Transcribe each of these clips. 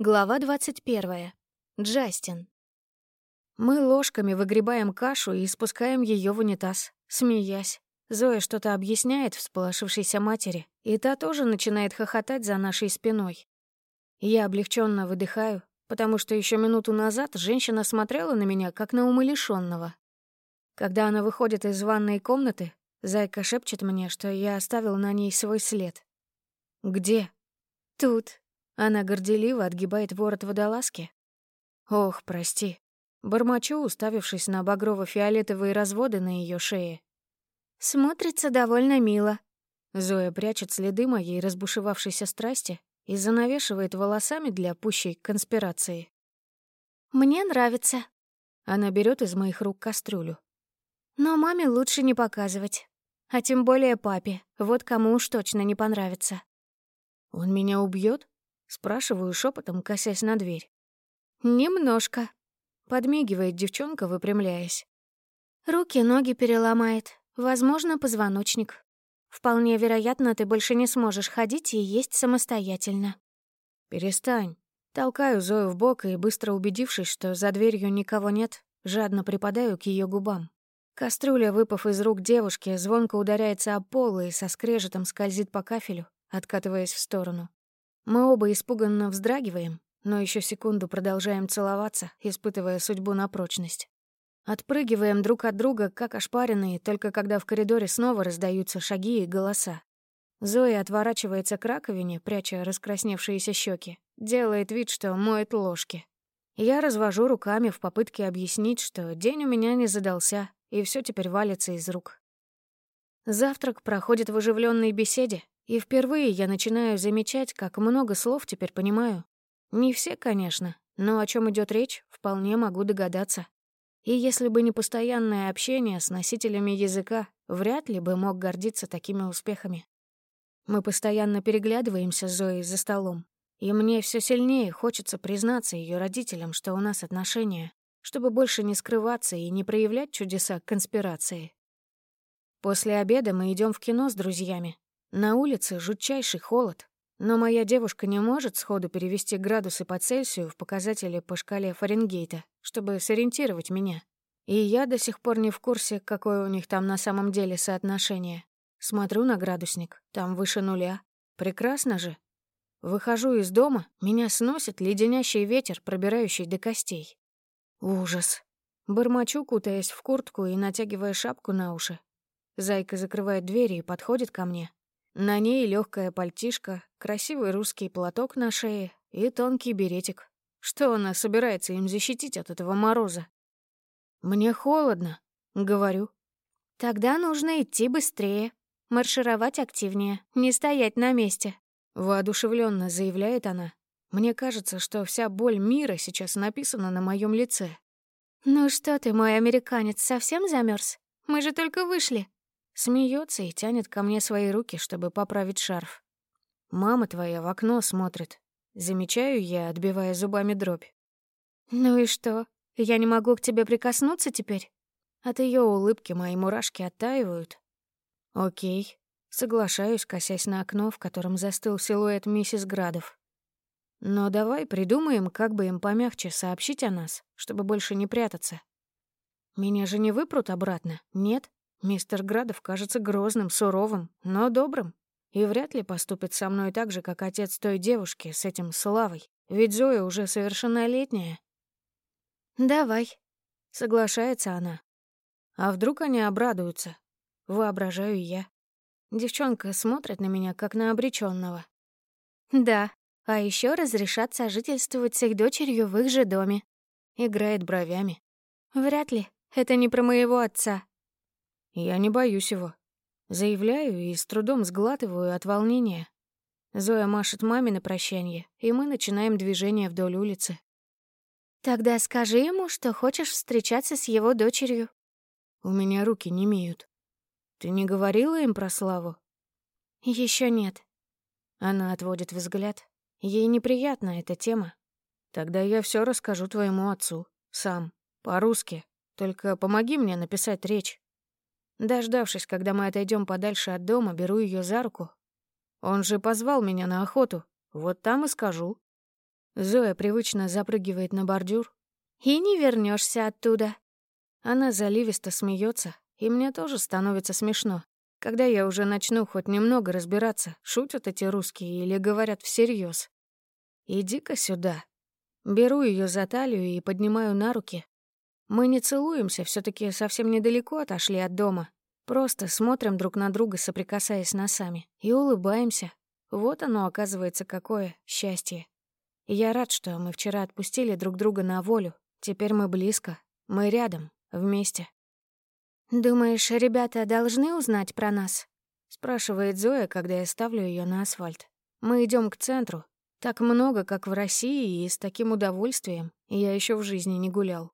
Глава 21. Джастин. Мы ложками выгребаем кашу и спускаем ее в унитаз, смеясь. Зоя что-то объясняет всполошившейся матери, и та тоже начинает хохотать за нашей спиной. Я облегченно выдыхаю, потому что еще минуту назад женщина смотрела на меня, как на умалишённого. Когда она выходит из ванной комнаты, Зайка шепчет мне, что я оставил на ней свой след. «Где?» «Тут», она горделиво отгибает ворот водолазки. Ох, прости. Бормочу, уставившись на багрово-фиолетовые разводы на ее шее. Смотрится довольно мило. Зоя прячет следы моей разбушевавшейся страсти и занавешивает волосами для пущей конспирации. «Мне нравится». Она берет из моих рук кастрюлю. «Но маме лучше не показывать. А тем более папе. Вот кому уж точно не понравится». «Он меня убьет? Спрашиваю шепотом, косясь на дверь. «Немножко», — подмигивает девчонка, выпрямляясь. «Руки, ноги переломает. Возможно, позвоночник. Вполне вероятно, ты больше не сможешь ходить и есть самостоятельно». «Перестань». Толкаю Зою в бок и, быстро убедившись, что за дверью никого нет, жадно припадаю к ее губам. Кастрюля, выпав из рук девушки, звонко ударяется о пол и со скрежетом скользит по кафелю, откатываясь в сторону. Мы оба испуганно вздрагиваем, но еще секунду продолжаем целоваться, испытывая судьбу на прочность. Отпрыгиваем друг от друга, как ошпаренные, только когда в коридоре снова раздаются шаги и голоса. Зоя отворачивается к раковине, пряча раскрасневшиеся щеки, делает вид, что моет ложки. Я развожу руками в попытке объяснить, что день у меня не задался, и все теперь валится из рук. Завтрак проходит в оживленной беседе, и впервые я начинаю замечать, как много слов теперь понимаю. Не все, конечно, но о чем идет речь, вполне могу догадаться. И если бы не постоянное общение с носителями языка, вряд ли бы мог гордиться такими успехами. Мы постоянно переглядываемся с Зоей за столом, и мне все сильнее хочется признаться ее родителям, что у нас отношения, чтобы больше не скрываться и не проявлять чудеса конспирации. После обеда мы идем в кино с друзьями, на улице жутчайший холод, но моя девушка не может сходу перевести градусы по Цельсию в показатели по шкале Фаренгейта, чтобы сориентировать меня. И я до сих пор не в курсе, какое у них там на самом деле соотношение. Смотрю на градусник, там выше нуля. Прекрасно же. Выхожу из дома, меня сносит леденящий ветер, пробирающий до костей. Ужас. Бормочу, кутаясь в куртку и натягивая шапку на уши. Зайка закрывает двери и подходит ко мне. На ней легкая пальтишка, красивый русский платок на шее и тонкий беретик. Что она собирается им защитить от этого мороза? «Мне холодно», — говорю. «Тогда нужно идти быстрее, маршировать активнее, не стоять на месте», — воодушевленно заявляет она. Мне кажется, что вся боль мира сейчас написана на моем лице. «Ну что ты, мой американец, совсем замерз? Мы же только вышли», Смеется и тянет ко мне свои руки, чтобы поправить шарф. «Мама твоя в окно смотрит». Замечаю я, отбивая зубами дробь. «Ну и что? Я не могу к тебе прикоснуться теперь?» От ее улыбки мои мурашки оттаивают. «Окей». Соглашаюсь, косясь на окно, в котором застыл силуэт миссис Градов. «Но давай придумаем, как бы им помягче сообщить о нас, чтобы больше не прятаться. Меня же не выпрут обратно, нет?» Мистер Градов кажется грозным, суровым, но добрым. И вряд ли поступит со мной так же, как отец той девушки с этим Славой. Ведь Зоя уже совершеннолетняя. «Давай», — соглашается она. А вдруг они обрадуются? Воображаю я. Девчонка смотрит на меня, как на обречённого. «Да, а ещё разрешат сожительствовать с их дочерью в их же доме». Играет бровями. «Вряд ли. Это не про моего отца. Я не боюсь его. Заявляю и с трудом сглатываю от волнения. Зоя машет маме на прощание, и мы начинаем движение вдоль улицы. «Тогда скажи ему, что хочешь встречаться с его дочерью». У меня руки не имеют. Ты не говорила им про Славу? Еще нет. Она отводит взгляд. Ей неприятна эта тема. Тогда я все расскажу твоему отцу. Сам. По-русски. Только помоги мне написать речь. Дождавшись, когда мы отойдем подальше от дома, беру ее за руку. Он же позвал меня на охоту. Вот там и скажу. Зоя привычно запрыгивает на бордюр. «И не вернешься оттуда». Она заливисто смеется, и мне тоже становится смешно. Когда я уже начну хоть немного разбираться, шутят эти русские или говорят всерьез. «Иди-ка сюда». Беру ее за талию и поднимаю на руки. Мы не целуемся, все таки совсем недалеко отошли от дома. Просто смотрим друг на друга, соприкасаясь носами, и улыбаемся. Вот оно, оказывается, какое счастье. я рад, что мы вчера отпустили друг друга на волю. Теперь мы близко, мы рядом, вместе. «Думаешь, ребята должны узнать про нас?» — спрашивает Зоя, когда я ставлю ее на асфальт. Мы идем к центру. Так много, как в России, и с таким удовольствием я еще в жизни не гулял.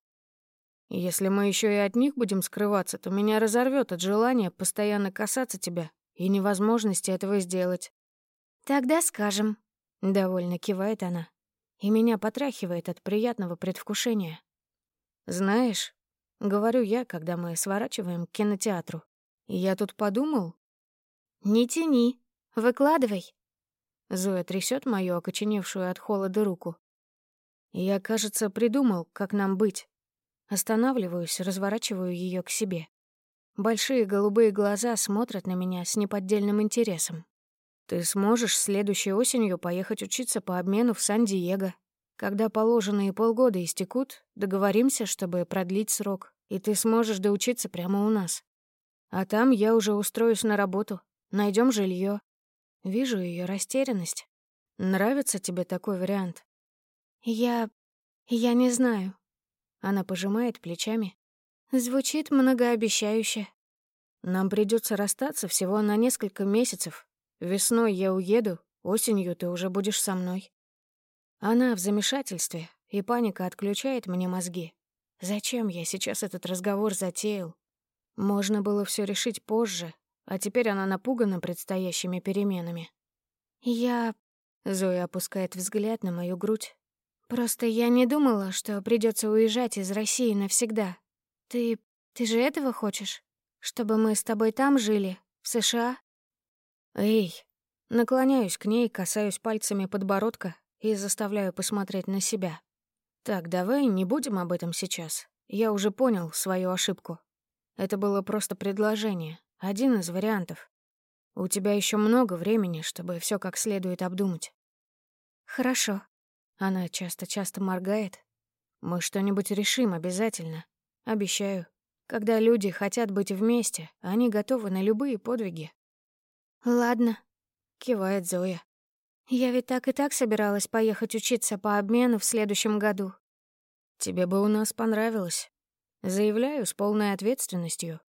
Если мы еще и от них будем скрываться, то меня разорвет от желания постоянно касаться тебя и невозможности этого сделать. Тогда скажем. Довольно кивает она. И меня потряхивает от приятного предвкушения. Знаешь, Говорю я, когда мы сворачиваем к кинотеатру. Я тут подумал... «Не тяни, выкладывай». Зоя трясет мою окоченевшую от холода руку. Я, кажется, придумал, как нам быть. Останавливаюсь, разворачиваю ее к себе. Большие голубые глаза смотрят на меня с неподдельным интересом. Ты сможешь следующей осенью поехать учиться по обмену в Сан-Диего. Когда положенные полгода истекут, договоримся, чтобы продлить срок, и ты сможешь доучиться прямо у нас. А там я уже устроюсь на работу, найдем жилье. Вижу ее растерянность. Нравится тебе такой вариант? Я... я не знаю. Она пожимает плечами. Звучит многообещающе. Нам придется расстаться всего на несколько месяцев. Весной я уеду, осенью ты уже будешь со мной. Она в замешательстве, и паника отключает мне мозги. Зачем я сейчас этот разговор затеял? Можно было все решить позже, а теперь она напугана предстоящими переменами. Я... Зоя опускает взгляд на мою грудь. Просто я не думала, что придется уезжать из России навсегда. Ты... ты же этого хочешь? Чтобы мы с тобой там жили, в США? Эй, наклоняюсь к ней, касаюсь пальцами подбородка, и заставляю посмотреть на себя. Так, давай не будем об этом сейчас. Я уже понял свою ошибку. Это было просто предложение, один из вариантов. У тебя еще много времени, чтобы все как следует обдумать. Хорошо. Она часто-часто моргает. Мы что-нибудь решим обязательно. Обещаю. Когда люди хотят быть вместе, они готовы на любые подвиги. Ладно, кивает Зоя. Я ведь так и так собиралась поехать учиться по обмену в следующем году. Тебе бы у нас понравилось. Заявляю с полной ответственностью.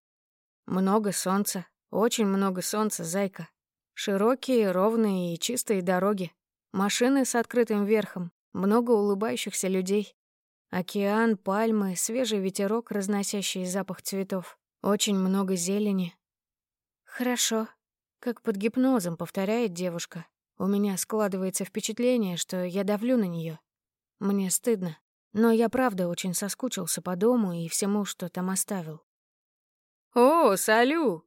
Много солнца, очень много солнца, зайка. Широкие, ровные и чистые дороги. Машины с открытым верхом, много улыбающихся людей. Океан, пальмы, свежий ветерок, разносящий запах цветов. Очень много зелени. Хорошо. Как под гипнозом повторяет девушка. У меня складывается впечатление, что я давлю на нее. Мне стыдно, но я правда очень соскучился по дому и всему, что там оставил. «О, салю!»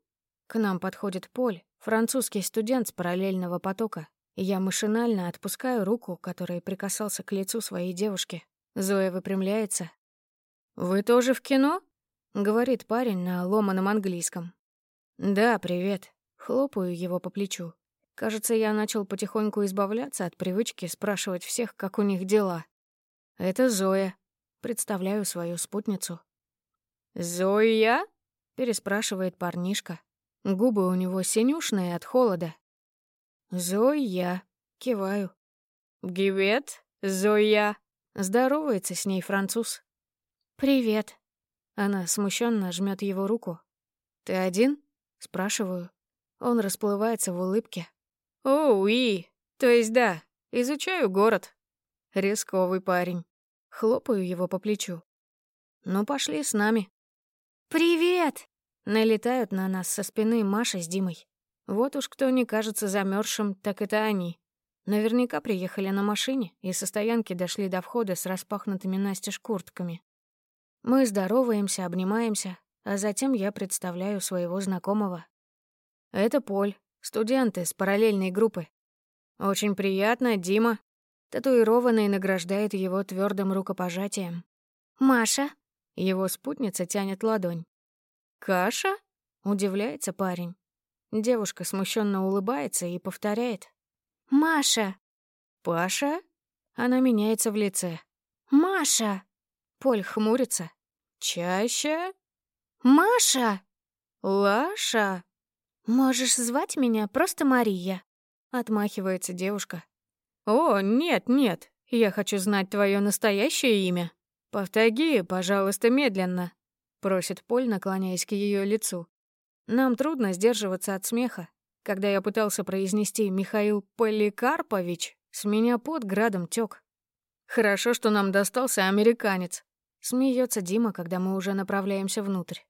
К нам подходит Поль, французский студент с параллельного потока. Я машинально отпускаю руку, которой прикасался к лицу своей девушки. Зоя выпрямляется. «Вы тоже в кино?» — говорит парень на ломаном английском. «Да, привет». Хлопаю его по плечу. Кажется, я начал потихоньку избавляться от привычки спрашивать всех, как у них дела. Это Зоя. Представляю свою спутницу. «Зоя?» — переспрашивает парнишка. Губы у него синюшные от холода. «Зоя», — киваю. «Привет, Зоя», — здоровается с ней француз. «Привет». Она смущенно жмет его руку. «Ты один?» — спрашиваю. Он расплывается в улыбке. «О, уи, то есть да, изучаю город». Рисковый парень. Хлопаю его по плечу. «Ну, пошли с нами». «Привет!» Налетают на нас со спины Маша с Димой. Вот уж кто не кажется замерзшим, так это они. Наверняка приехали на машине и со стоянки дошли до входа с распахнутыми настежь куртками. Мы здороваемся, обнимаемся, а затем я представляю своего знакомого. Это Поль, Студенты с параллельной группы. Очень приятно, Дима. Татуированный награждает его твердым рукопожатием. «Маша?» Его спутница тянет ладонь. «Каша?» — удивляется парень. Девушка смущенно улыбается и повторяет. «Маша!» «Паша?» Она меняется в лице. «Маша!» Поль хмурится. «Чаще?» «Маша!» «Лаша!» «Можешь звать меня просто Мария», — отмахивается девушка. «О, нет, нет, я хочу знать твое настоящее имя. Повтори, пожалуйста, медленно», — просит Поль, наклоняясь к ее лицу. Нам трудно сдерживаться от смеха. Когда я пытался произнести «Михаил Поликарпович», с меня под градом тёк. Хорошо, что нам достался американец. Смеется Дима, когда мы уже направляемся внутрь.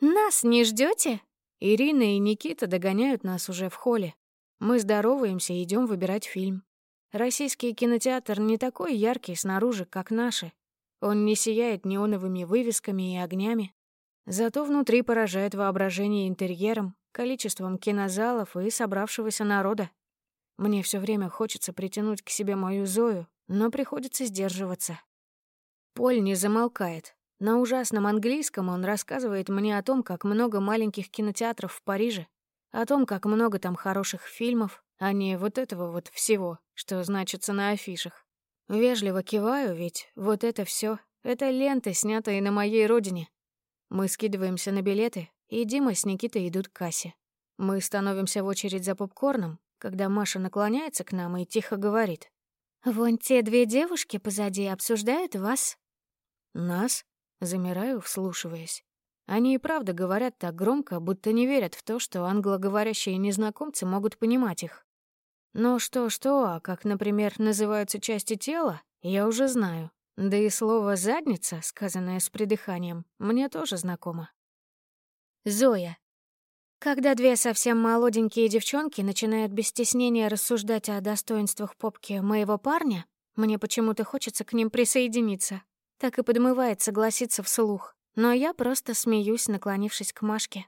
«Нас не ждете? Ирина и Никита догоняют нас уже в холле. Мы здороваемся и идем выбирать фильм. Российский кинотеатр не такой яркий снаружи, как наши. Он не сияет неоновыми вывесками и огнями. Зато внутри поражает воображение интерьером, количеством кинозалов и собравшегося народа. Мне все время хочется притянуть к себе мою Зою, но приходится сдерживаться. Поль не замолкает. На ужасном английском он рассказывает мне о том, как много маленьких кинотеатров в Париже, о том, как много там хороших фильмов, а не вот этого вот всего, что значится на афишах. Вежливо киваю, ведь вот это все, это ленты, снятые на моей родине. Мы скидываемся на билеты, и Дима с Никитой идут к кассе. Мы становимся в очередь за попкорном, когда Маша наклоняется к нам и тихо говорит. «Вон те две девушки позади обсуждают вас». «Нас?» Замираю, вслушиваясь. Они и правда говорят так громко, будто не верят в то, что англоговорящие незнакомцы могут понимать их. Но что-что, а как, например, называются части тела, я уже знаю. Да и слово «задница», сказанное с придыханием, мне тоже знакомо. Зоя. Когда две совсем молоденькие девчонки начинают без стеснения рассуждать о достоинствах попки моего парня, мне почему-то хочется к ним присоединиться. Так и подмывает согласиться вслух, но я просто смеюсь, наклонившись к Машке.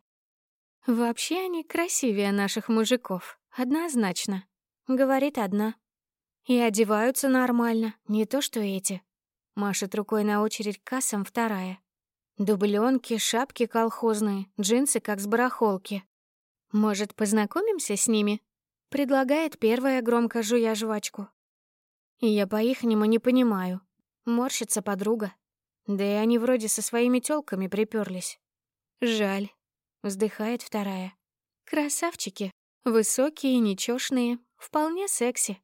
Вообще они красивее наших мужиков, однозначно. Говорит одна. И одеваются нормально, не то что эти. Машет рукой на очередь к кассам вторая. Дубленки, шапки колхозные, джинсы как с барахолки. Может, познакомимся с ними? Предлагает первая, громко жуя жвачку. Я по-ихнему не понимаю. Морщится подруга. Да и они вроде со своими тёлками приперлись. Жаль. Вздыхает вторая. Красавчики. Высокие, нечёшные, Вполне секси.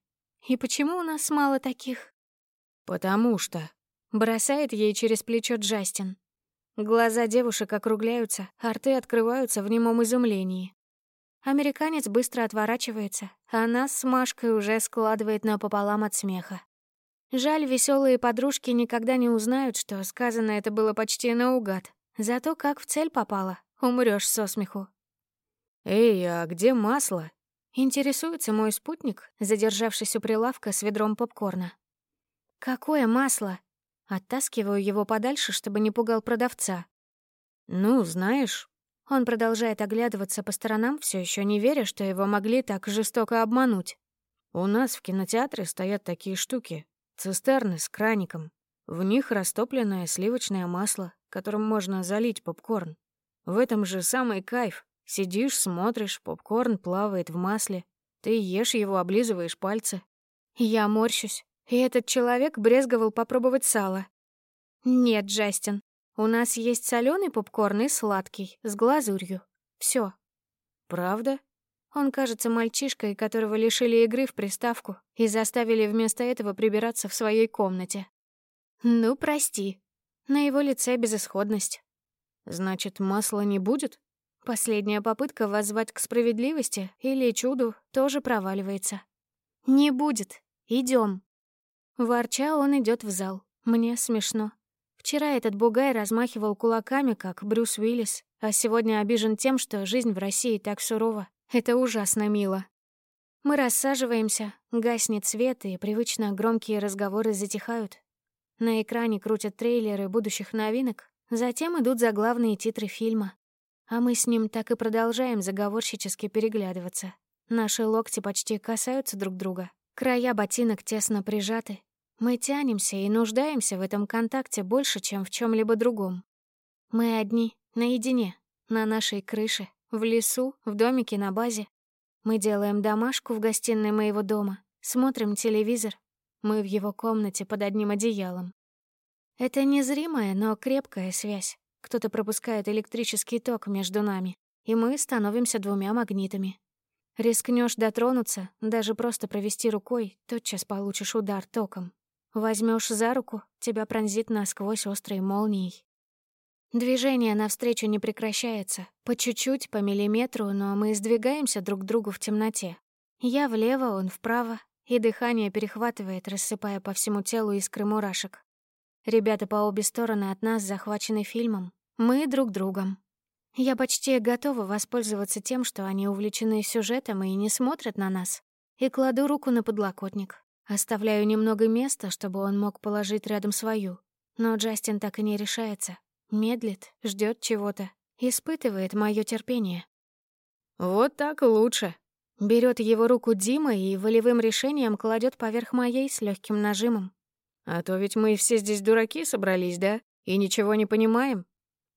И почему у нас мало таких? Потому что... Бросает ей через плечо Джастин. Глаза девушек округляются, а рты открываются в немом изумлении. Американец быстро отворачивается, а нас с Машкой уже складывает напополам от смеха. Жаль, веселые подружки никогда не узнают, что сказано это было почти наугад. Зато как в цель попало, умрёшь со смеху. «Эй, а где масло?» Интересуется мой спутник, задержавшись у прилавка с ведром попкорна. «Какое масло?» Оттаскиваю его подальше, чтобы не пугал продавца. «Ну, знаешь...» Он продолжает оглядываться по сторонам, все еще не веря, что его могли так жестоко обмануть. «У нас в кинотеатре стоят такие штуки. Цистерны с краником. В них растопленное сливочное масло, которым можно залить попкорн. В этом же самый кайф. Сидишь, смотришь, попкорн плавает в масле. Ты ешь его, облизываешь пальцы. Я морщусь. И этот человек брезговал попробовать сало. Нет, Джастин, у нас есть соленый попкорн и сладкий, с глазурью. Все. Правда? Он кажется мальчишкой, которого лишили игры в приставку и заставили вместо этого прибираться в своей комнате. Ну, прости. На его лице безысходность. Значит, масла не будет? Последняя попытка воззвать к справедливости или чуду тоже проваливается. «Не будет. Идем. Ворча, он идет в зал. Мне смешно. Вчера этот бугай размахивал кулаками, как Брюс Уиллис, а сегодня обижен тем, что жизнь в России так сурова. Это ужасно мило. Мы рассаживаемся, гаснет свет, и привычно громкие разговоры затихают. На экране крутят трейлеры будущих новинок, затем идут заглавные титры фильма. А мы с ним так и продолжаем заговорщически переглядываться. Наши локти почти касаются друг друга, Края ботинок тесно прижаты. Мы тянемся и нуждаемся в этом контакте больше, чем в чем либо другом. Мы одни, наедине, на нашей крыше, в лесу, в домике на базе. Мы делаем домашку в гостиной моего дома, смотрим телевизор. Мы в его комнате под одним одеялом. Это незримая, но крепкая связь. Кто-то пропускает электрический ток между нами, и мы становимся двумя магнитами. Рискнешь дотронуться, даже просто провести рукой, тотчас получишь удар током. Возьмешь за руку, тебя пронзит насквозь острой молнией. Движение навстречу не прекращается. По чуть-чуть, по миллиметру, но мы сдвигаемся друг к другу в темноте. Я влево, он вправо, и дыхание перехватывает, рассыпая по всему телу искры мурашек. Ребята по обе стороны от нас захвачены фильмом. Мы друг другом. Я почти готова воспользоваться тем, что они увлечены сюжетом и не смотрят на нас, и кладу руку на подлокотник. Оставляю немного места, чтобы он мог положить рядом свою. Но Джастин так и не решается. Медлит, ждет чего-то, испытывает мое терпение. «Вот так лучше». Берет его руку Дима и волевым решением кладет поверх моей с легким нажимом. «А то ведь мы все здесь дураки собрались, да? И ничего не понимаем?»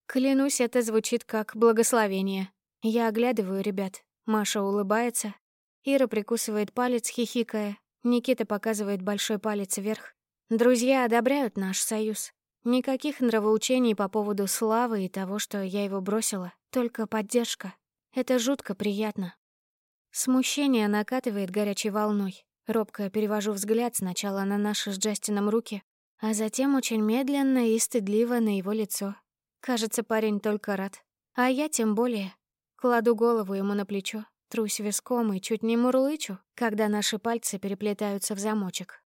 Клянусь, это звучит как благословение. Я оглядываю ребят. Маша улыбается. Ира прикусывает палец, хихикая. Никита показывает большой палец вверх. Друзья одобряют наш союз. Никаких нравоучений по поводу славы и того, что я его бросила. Только поддержка. Это жутко приятно. Смущение накатывает горячей волной. Робко перевожу взгляд сначала на наши с Джастином руки, а затем очень медленно и стыдливо на его лицо, Кажется, парень только рад. А я тем более. Кладу голову ему на плечо, трусь виском и чуть не мурлычу, когда наши пальцы переплетаются в замочек.